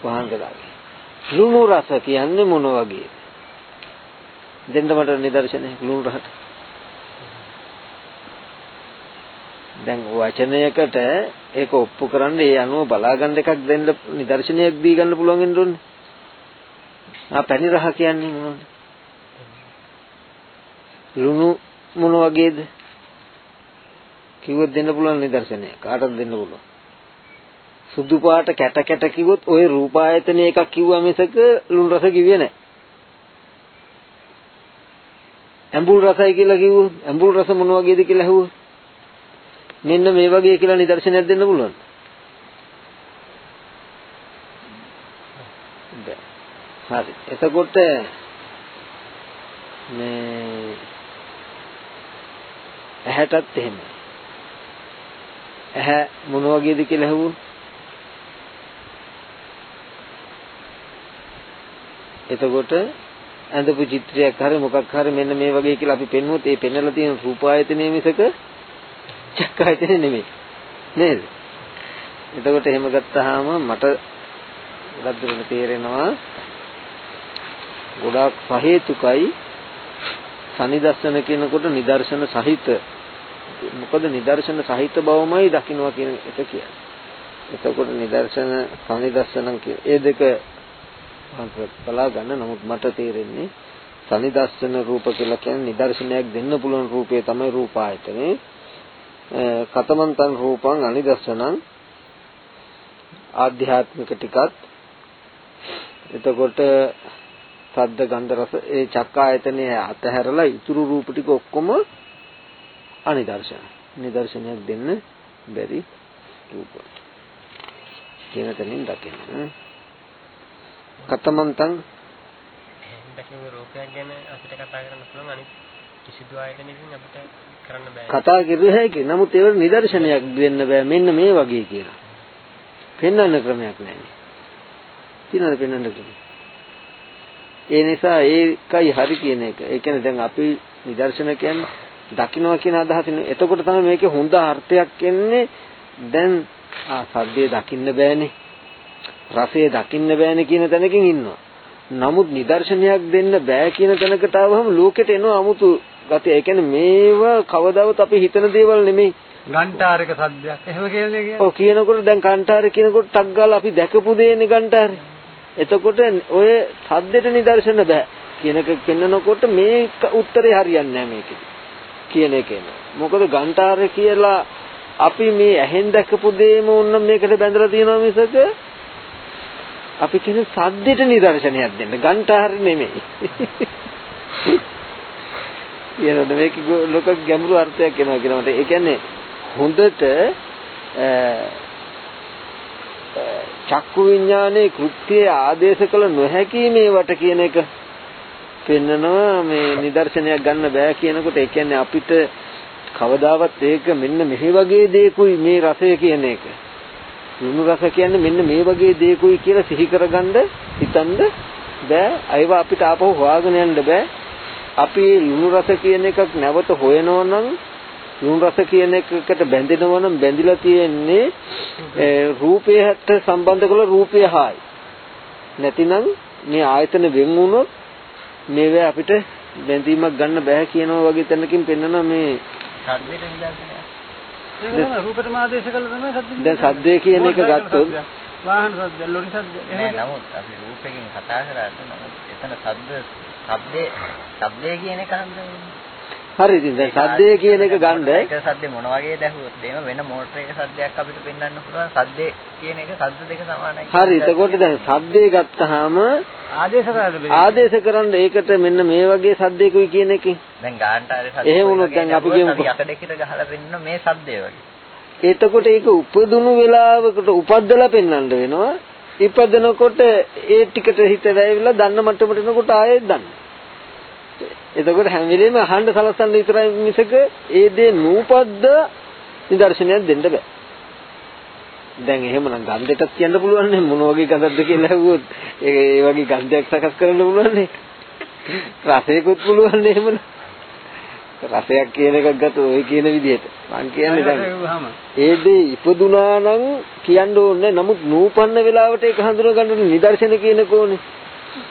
වහන්සලාගේ. ලුණු රස කියන්නේ මොන වගේද? දෙන්න මට නිදර්ශනය ලුණු රසට. දැන් වචනයකට ඒක ඔප්පු කරන්න ඒ අනුව බලාගන්න එකක් දෙන්න නිදර්ශනයක් දී ගන්න පුළුවන් වෙන්න ඕනේ. ආ පැණි රහ කියන්නේ මොනවද? ලුණු මොන වගේද? කිව්වොත් දෙන්න පුළුවන් නිදර්ශනය. කාටද දෙන්න පුළුවන්? සුදු පාට කැට කැට කිව්වොත් ওই රූපායතන එකක් කිව්වා මිසක ලුණු රස කිව්වේ නැහැ. ඇඹුල් රසයි කියලා කිව්වොත් ඇඹුල් රස මොන වගේද කියලා ඇහුවොත් මෙන්න මේ වගේ කියලා නිදර්ශනයක් දෙන්න පුළුවන්. බෑ. හරි. එතකොට මේ ඇහැටත් එහෙමයි. ඇහැ මොන වගේද කියලා ඇහුවොත් එතකොට ඇඳපු චිත්‍රයක් හරි මොකක් හරි මෙන්න මේ වගේ කියලා අපි පෙන්වුවොත් ඒ පෙන්වලා තියෙන රූප ආයතනයේ මිසක චක්ක ආයතනෙ නෙමෙයි. නේද? එතකොට එහෙම ගත්තාම මට ගොඩක් දුරට තේරෙනවා ගොඩාක් සහේතුකයි සනිදර්ශන කියනකොට නිදර්ශන සහිත. මොකද නිදර්ශන සහිත බවමයි දකින්නවා කියන එක කියන්නේ. එතකොට නිදර්ශන සනිදර්ශන ඒ දෙක බලා ගන්න නමුත් මට තේරෙන්නේ සනිදර්ශන රූප කියලා කියන්නේ නිදර්ශනයක් දෙන්න පුළුවන් රූපය තමයි රූපායතනේ. කතමන්තං රූපං අනිදර්ශනං ආධ්‍යාත්මික ටිකත් එතකොට සද්ද ගන්ධ රස ඒ චක්කායතනයේ අතහැරලා ඉතුරු රූප ටික ඔක්කොම අනිදර්ශන. නිදර්ශනයක් දෙන්න බැරි රූප. කියන තැනින් දකින්න. කතමන්තං කතා කරුවේ හැකි. නමුත් ඒවල නිදර්ශනයක් දෙන්න බෑ. මෙන්න මේ වගේ කියලා. පෙන්වන්න ක්‍රමයක් නැහැ. තියනද පෙන්වන්න ක්‍රමයක්? ඒ නිසා ඒකයි හරි කියන එක. ඒ කියන්නේ දැන් අපි නිදර්ශන කියන්නේ දකින්නවා කියන අදහසින් එතකොට තමයි මේකේ හොඳ අර්ථයක් එන්නේ. දැන් ආ සද්දේ දකින්න බෑනේ. රසය දකින්න බෑනේ කියන තැනකින් ඉන්නවා. නමුත් නිදර්ශනයක් දෙන්න බෑ කියන තැනකට ආවම ලෝකෙට එනවා 아무තු ගතිය. ඒ කියන්නේ මේව කවදාවත් අපි හිතන දේවල් නෙමෙයි. ගන්ටාරක සද්දයක් එහෙම කියන්නේ කියන්නේ. ඔව් කියනකොට දැන් කන්ටාරේ කියනකොට ටක් ගාලා අපි දැකපු දේනේ කන්ටාරේ. එතකොට ඔය සද්දෙට නිදර්ශන බෑ. කියන එක පෙන්නකොට මේ උත්තරේ හරියන්නේ නැහැ මේකේ. කියන එකේන. මොකද ගන්ටාරේ කියලා අපි මේ ඇහෙන් දැකපු දේම උන්න මේකට බැඳලා තියෙනවා මිසක අපි කියන සද්දෙට නිදර්ශනයක් දෙන්න ගන්ටාරේ නෙමෙයි. කියනද මේක ලෝක ගැඹුරු අර්ථයක් එනවා කියනකට ඒ කියන්නේ හොඳට චක්කු විඥානයේ කෘත්‍යය ආදේශ කළ නොහැකි මේවට කියන එක පෙන්නනවා මේ නිදර්ශනයක් ගන්න බෑ කියනකොට ඒ කියන්නේ අපිට කවදාවත් ඒක මෙන්න මෙහි වගේ දේකුයි මේ රසය කියන එක. ලුණු රස කියන්නේ මෙන්න මේ වගේ දේකුයි කියලා සිහි කරගන්න හිතන්න බෑ. අයව අපිට ආපහු හොයාගෙන යන්න බෑ. අපි ලුණු රස කියන එකක් නැවත හොයනවා නම් ලුණු රස කියන එකකට බැඳෙනවා නම් බැඳිලා තියෙන්නේ රූපයට සම්බන්ධ කළ රූපය හායි. නැතිනම් මේ ආයතන වෙන් වුණොත් මේවා අපිට බැඳීමක් ගන්න බෑ කියනවා වගේ තැනකින් පෙන්වනවා මේ සද්දෙට නිදර්ශනයක්. ඒක තමයි රූපෙටම ආදේශ කළා තමයි සද්ද. දැන් සද්දේ කියන එක ගත්තොත් වාහන සද්ද, ලොරි සද්ද. නෑ නමුත් අපි රූපයෙන් කතා කරාට නමුත් එතන ශබ්ද ශබ්දේ ශබ්දේ කියන එක හඳුනන්නේ. හරි ඉතින් දැන් සද්දේ කියන එක ගන්න ඒක සද්දේ මොන වගේ දැහුවොත් එහෙම වෙන මෝටරයක සද්දයක් අපිට පෙන්වන්න පුළුවන් සද්දේ කියන එක සද්ද දෙක සමානයි. හරි එතකොට දැන් සද්දේ ගත්තාම ආදේශ කරලා බෑ. ආදේශ කරන්න ඒකට මෙන්න මේ වගේ සද්දේකුයි කියන එකකින් දැන් ගාන්ටාරේ සද්ද එහෙම වුණොත් දැන් අපි කියමුකෝ. යකඩෙකට ගහලා පෙන්නන මේ සද්දේ වගේ. එතකොට ඒක උපදුණු වෙලාවකට උපද්දලා පෙන්වන්න වෙනවා. ඉපදනකොට ඒ ටිකට හිත වැයවිලා දන්න මට්ටමට එනකොට ආයෙත් දන්න. එතකොට හැම වෙලෙම අහන්න සලස්සන්න විතරයි මිසක ඒ දේ නූපද්ද නිදර්ශනයක් දෙන්න බෑ. දැන් එහෙමනම් ගන්ධයටත් කියන්න පුළුවන් නේ මොන වගේ ගඳක්ද කියලා ඇහුවොත් ඒ ඒ වගේ ගන්ධයක් සකස් කරන්න පුළුවන් නේ. රසයකුත් පුළුවන් නේ එහෙමනම්. රසයක් කියන එකක් ගත්තොත් ඔය කියන විදිහට මං කියන්නේ දැන් ඒ දේ ඉපදුනා නම් කියන්න ඕනේ නමුත් නූපන්න වෙලාවට ඒක හඳුනා ගන්න නිදර්ශන කියන කෝනේ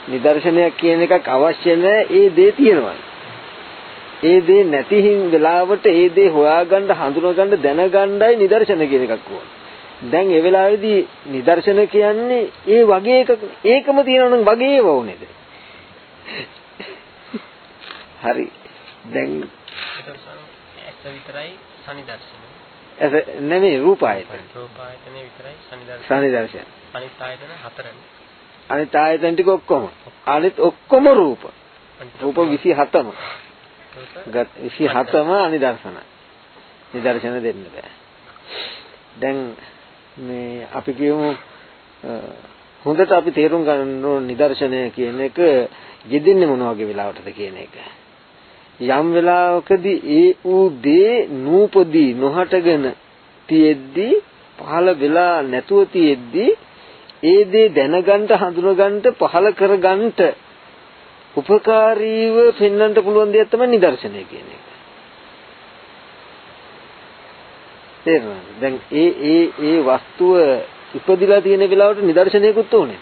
නිදර්ශනයක් කියන එකක් අවශ්‍ය නැහැ ඒ දේ තියෙනවා ඒ දේ නැති වෙලාවට ඒ දේ හොයාගන්න හඳුනාගන්න දැනගන්නයි නිදර්ශන කියන එකක් ඕන දැන් ඒ වෙලාවේදී නිදර්ශන කියන්නේ ඒ වගේ එකක් ඒකම තියෙනවා නම් වගේ ඒව ඕනේද හරි දැන් ඇස විතරයි සනිදර්ශන. එස නෙමෙයි රූප ආයතන. රූප ආයතනේ විතරයි සනිදර්ශන. සනිදර්ශන. අනිත් ආයතන හතරනේ. අනිත් ආයතන ටික ඔක්කොම. අනිත් ඔක්කොම රූප. අනිත් රූප 27ම. රූප 27ම අනිදර්ශනයි. නිදර්ශන දෙන්න බෑ. දැන් මේ අපි කියමු අ, හොඳට අපි තේරුම් ගන්න ඕන නිදර්ශනය කියන එක යෙදෙන්නේ මොන වගේ වෙලාවටද කියන එක. යම් වෙලාවකදී ඒ ඌ දේ නූපදී නොහටගෙන තියෙද්දි පහළ වෙලා නැතුව තියෙද්දි ඒ දේ දැනගන්න හඳුනගන්න පහළ කරගන්න උපකාරීව පෙන්වන්න පුළුවන් දෙයක් තමයි නිදර්ශනය කියන එක. තේරෙනවද? දැන් ඒ ඒ ඒ වස්තුව ඉපදිලා තියෙන වෙලාවට නිදර්ශනයකුත් ඕනේ.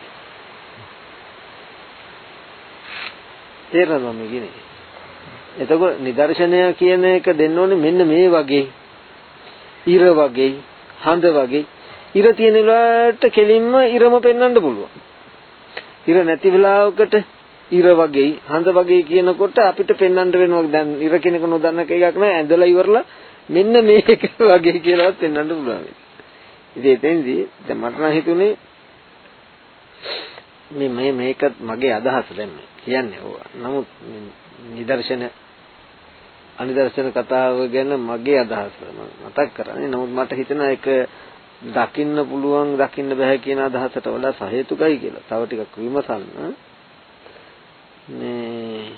තේරෙනවද මේ කියන්නේ? එතකොට නිදර්ශනය කියන එක දෙන්න ඕනේ මෙන්න මේ වගේ ඉර වගේ හඳ වගේ ඉර තියෙන වෙලාවට කෙලින්ම ඉරම පෙන්වන්න පුළුවන්. ඉර නැති වෙලාවකට ඉර වගේ හඳ වගේ කියනකොට අපිට පෙන්වන්න වෙනවා දැන් ඉර කෙනෙක් නොදන්න එකක් නෑ ඇඳලා ඉවරලා මෙන්න මේක වගේ කියලාත් පෙන්වන්න පුළුවන්. ඉතින් එතෙන්දී දැන් මට නම් හිතුනේ මේ මේ මේකත් මගේ අදහස දැන් මේ කියන්නේ ඕවා. නමුත් නිදර්ශන අනිදර්ශන කතාව ගැන මගේ අදහස මම මතක් කරන්නේ. නමුත් මට හිතෙනවා ඒක දකින්න පුළුවන් දකින්න බෑ කියන අදහසට වඩා සහේතුකයි කියලා. තව ටිකක් විමසන්න. මේ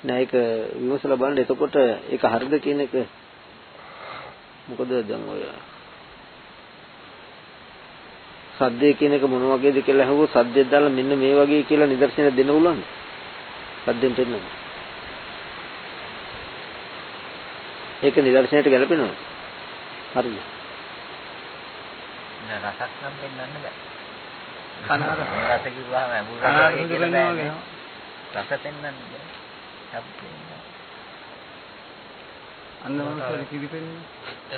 නෑ ඒක විමසලා බලන්න එතකොට ඒක හරිද කියන එක මොකද දැන් ඔය සද්දේ කියන එක මොන වගේද කියලා අහුවොත් සද්දෙත් දාලා මෙන්න මේ වගේ කියලා නිදර්ශනයක් දෙන්න පුළුවන්ද? සද්දෙන් පෙන්නන්න. ඒක නිදර්ශනයට ගැලපෙනවද? හරිද? නෑ රසක් නම් පෙන්වන්න බෑ. කනහර. රස කිව්වහම අමුර කනහර රස දුක කියලා. වගේ. රස පෙන්වන්න බෑ. ශබ්දේ නෑ. අන්න මොනවද කිරිපෙන්නේ?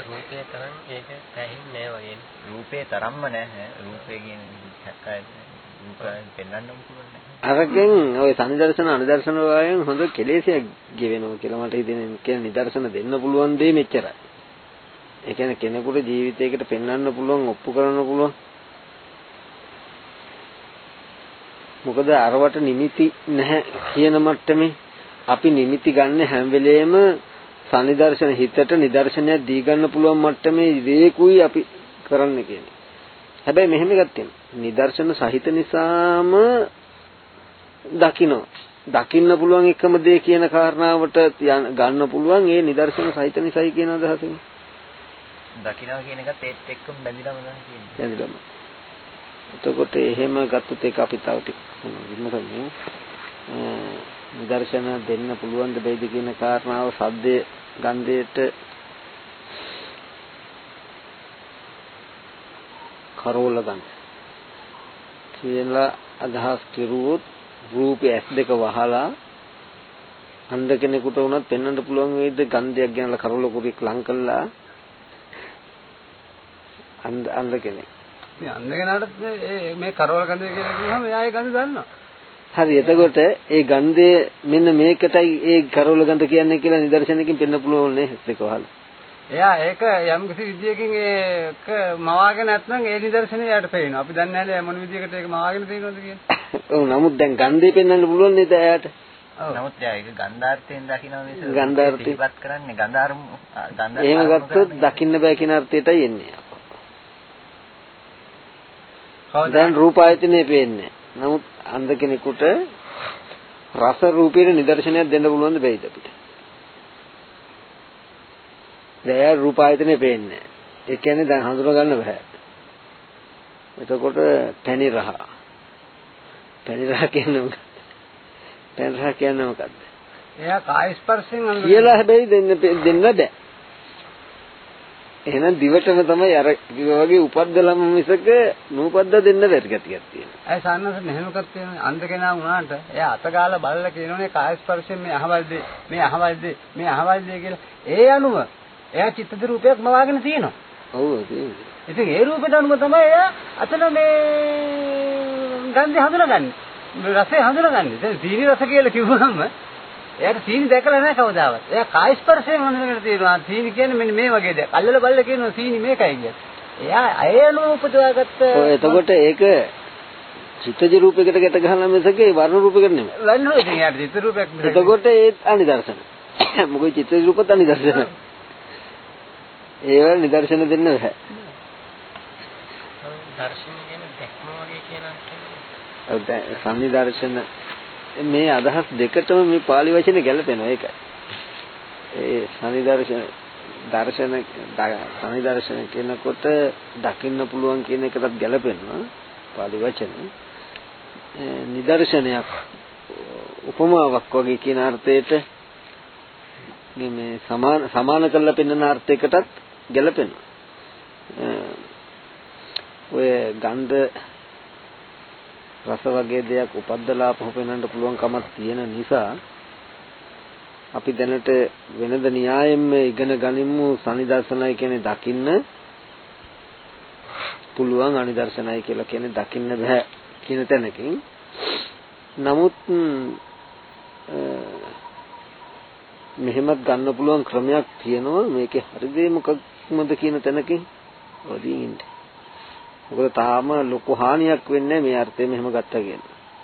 රූපේ තරම් ඒක පැහැින්නේ නෑ වගේ. රූපේ තරම්ම නැහැ. රූපේ කියන හැක්කයි රූපයෙන් පෙන්වන්න පුළුවන් නැහැ. අරකින් ওই සංදර්ශන අනිදර්ශන වලින් හොඳ කෙලෙසයක් ගෙවෙනවා කියලා මට හිතෙන කියන නිදර්ශන දෙන්න පුළුවන් දෙය මෙච්චරයි. ඒ කියන්නේ කෙනෙකුට ජීවිතයකට පෙන්වන්න පුළුවන් ඔප්පු කරන්න පුළුවන්. මොකද අරවට නිමිති නැහැ කියන මට්ටමේ අපි නිමිති ගන්න හැම වෙලේම සනිදර්ශන හිතට නිදර්ශනයක් දී ගන්න පුළුවන් මට්ටමේ වේකුයි අපි කරන්න කියන්නේ. හැබැයි මෙහෙම එකක් තියෙනවා. නිදර්ශන සහිත නිසාම දකින්න දකින්න පුළුවන් එකම දේ කියන කාරණාවට යන- ගන්න පුළුවන් ඒ නිදර්ශන සහිත නිසයි කියන අදහසින් දකින්නවා කියන එකත් ඒත් එක්කම බැඳිලාම නැහැ කියන්නේ. දැනගන්න. එතකොට එහෙම ගත්තොත් ඒක අපි තව ටික විමසන්නේ නිදර්ශන දෙන්න පුළුවන් ද බැයිද කියන කාරණාව සද්දේ ගන්ධයට කරෝල ගන්න. කියලා අදහස් කෙරුවොත් රූපේ ඇස් දෙක වහලා අන්ධ කෙනෙකුට වුණත් පෙන්වන්න පුළුවන් වේද ගන්ධයක් ගැනලා කරෝල කුරික් ලං කළා අන්ධ අන්ධ කෙනෙක්. මේ අන්න කෙනාට මේ- කරවල ගඳ කියලා කිව්වම එයා ඒ ගඳ දන්නවා. හරි එතකොට ඒ ගන්ධය මෙන්න මේකටයි ඒ කරෝල ගඳ කියන්නේ කියලා නිදර්ශනයකින් පෙන්වන්න පුළුවන් නේ වහලා. එයා ඒක යම් කිසි විදියකින් ඒක මවාගෙන නැත්නම් ඒ නිදර්ශනය එයාට පේනවා. අපි දන්නේ නැහැ මොන විදියකට ඒක මවාගෙන තියෙනවද කියන්නේ. ඔව් නමුත් දැන් ගන්ධය පෙන්වන්න පුළුවන් නේද එයාට? ඔව්. නමුත් එයා ඒක ගන්ධාර්ථයෙන් දකිනවා මිස ගන්ධාර්ථයෙන්. පිළිපත් කරන්නේ ගන්ධාරම ගන්ධ එහෙම ගත්තොත්. දකින්න බෑ කියන අර්ථයටයි එන්නේ. දැන් රූප ආයතනේ පේන්නේ. නමුත් අන්ධ කෙනෙකුට රස රූපේ නිදර්ශනයක් දෙන්න පුළුවන්ද බැයිද අපිට? දැන් රූප ආයතනේ පේන්නේ. ඒ කියන්නේ දැන් හඳුනා ගන්න බෑ. එතකොට පැණි රහ. පැණි රහ කියන්නේ මොකක්ද? පැණි රහ කියන්නේ මොකක්ද? එයා කාය ස්පර්ශයෙන් අඳුරන කියලා හැබැයි දෙන්න දෙන්න බෑ. එහෙනම් දිවටම තමයි අර වගේ උපද්දලම මිසක නූපද්ද දෙන්න බැරි ගතියක් තියෙනවා. ඇයි සාන්නස මෙහෙමකත් තියෙනවා අන්ධ කෙනා වුණාට එයා අතගාලා බලලා කියනෝනේ කාය ස්පර්ශයෙන් මේ අහවල් දේ මේ අහවල් දේ මේ අහවල් දේ කියලා ඒ අනුව එයා චිත්තද රූපයක් මවාගෙන තියෙනවා. ඔව් තියෙනවා. ඉතින් ඒ රූපෙට අනුව තමයි එයා අතන මේ ගන්ධය හඳුනගන්නේ. රසය හඳුනගන්නේ. දැන් සීනි රස කියලා කිව්වම එයාට සීනි දැකලා නැහැ කවදාවත්. එයා කාය ස්පර්ශයෙන් හඳුනගෙන තියෙනවා. සීනි කියන්නේ මෙන්න මේ වගේ දෙයක්. අල්ලලා බලලා කියනවා සීනි මේකයි කියලා. එයා ඒ අනුව උපදවාගත්ත ඔය එතකොට ඒක චිත්තජ රූපයකට ගැට ගහලා මිසක ඒ වර්ණ රූපයකට නෙමෙයි. ලන්නෝ ඉතින් යාට චිත්ත රූපයක් මිසක. එතකොට ඒත් අනිදර්ශන. මොකද චිත්තජ රූපත් අනිදර්ශන. ඒවල නිදර්ශන දෙන්න බෑ. දර්ශන කියන්නේ දැක්ම වගේ කියලා කියන්නේ. ඔව් දැන් සම්නිදර්ශන මේ අදහස් දෙකටම මේ pāli වචනේ ගැලපෙනවා ඒකයි. ඒ සම්නිදර්ශන දර්ශන සම්නිදර්ශන කියනකොට දකින්න පුළුවන් කියන එකටත් ගැලපෙනවා pāli වචනේ. නිදර්ශනයක් උපමාවක් වගේ කියන අර්ථයට මේ සමාන සමාන කරලා පෙන්වන අර්ථයකටත් ගැලපෙනවා. ඔය ගන්ධ රස වගේ දෙයක් උපද්දලා පහු පෙන්වන්න පුළුවන් කමක් තියෙන නිසා අපි දැනට වෙනද න්‍යායෙන්ම ඉගෙන ගනිමු. සනිදර්ශනයි කියන්නේ දකින්න පුළුවන් අනිදර්ශනයි කියලා කියන්නේ දකින්න බෑ කියන තැනකින්. නමුත් මෙහෙමත් ගන්න පුළුවන් ක්‍රමයක් තියෙනවා. මේකේ හරි දේ මොකක්මද කියන තැනකින්. ඔදින් ඉන්න. මොකද තාම ලොකු හානියක් වෙන්නේ මේ අර්ථය මෙහෙම ගත්තා කියන.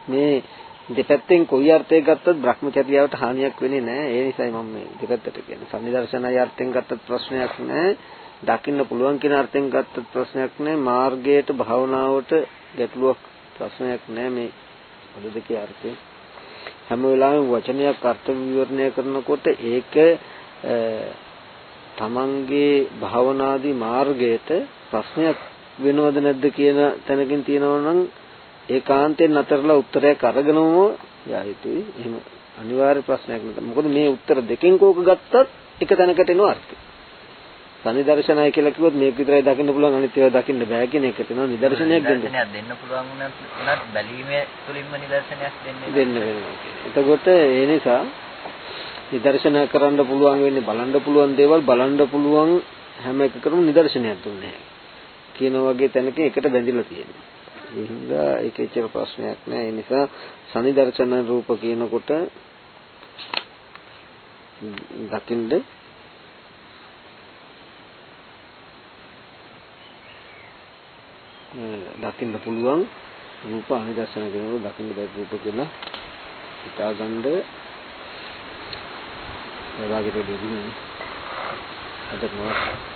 මේ දෙපැත්තෙන් කොයි අර්ථයක් ගත්තත් Brahmacharyaවට හානියක් වෙන්නේ නැහැ. ඒ නිසායි මම මේ දෙපැත්තට කියන්නේ. සම්නිදර්ශනයි අර්ථයෙන් ගත්තත් ප්‍රශ්නයක් නැහැ. දකින්න පුළුවන් කියන අර්ථයෙන් ගත්තත් ප්‍රශ්නයක් නැහැ. මාර්ගයට භාවනාවට ගැටලුවක් ප්‍රශ්නයක් නැහැ මේ පොද දෙකේ අර්ථය. හැම වෙලාවෙම වචනයක් අර්ථ විවරණය කරනකොට ඒක තමන්ගේ භාවනාදී මාර්ගයට ප්‍රශ්නයක් වෙනවද නැද්ද කියන තැනකින් තියෙනවා නම් ඒකාන්තයෙන් නතරලා උත්තරයක් අරගෙනම යා යුතුයි. එහෙම අනිවාර්ය ප්‍රශ්නයක් නෑ. මොකද මේ උත්තර දෙකෙන් කෝක ගත්තත් එක තැනකට එනවා අර්ථය. සනිදර්ශනයි කියලා කිව්වොත් මේක විතරයි දකින්න පුළුවන් අනිත් ඒවා දකින්න බෑ කියන එකට එනවා නිදර්ශනයක් දෙන්න. නිදර්ශනයක් දෙන්න පුළුවන් වුණත් බැලීමේ තුලින්ම නිදර්ශනයක් දෙන්නේ වෙනවා. එතකොට ඒ නිසා නිදර්ශන කරන්න පුළුවන් වෙන්නේ බලන්න පුළුවන් දේවල් බලන්න පුළුවන් හැම එකකටම නිදර්ශනයක් දුන්නේ කියන වගේ තැනක එකට බැඳිලා තියෙනවා. ඒ හින්දා ඒක ඇත්තට ප්‍රශ්නයක් නෑ. ඒ නිසා සනිදර්ශන රූප කියනකොට දකින්ද දකින්න පුළුවන් රූප අනිදර්ශන කරනකොට දකින්න බැරි රූප කියලා හිතාගන්න එවාගේ දෙයක් අද මොකක්ද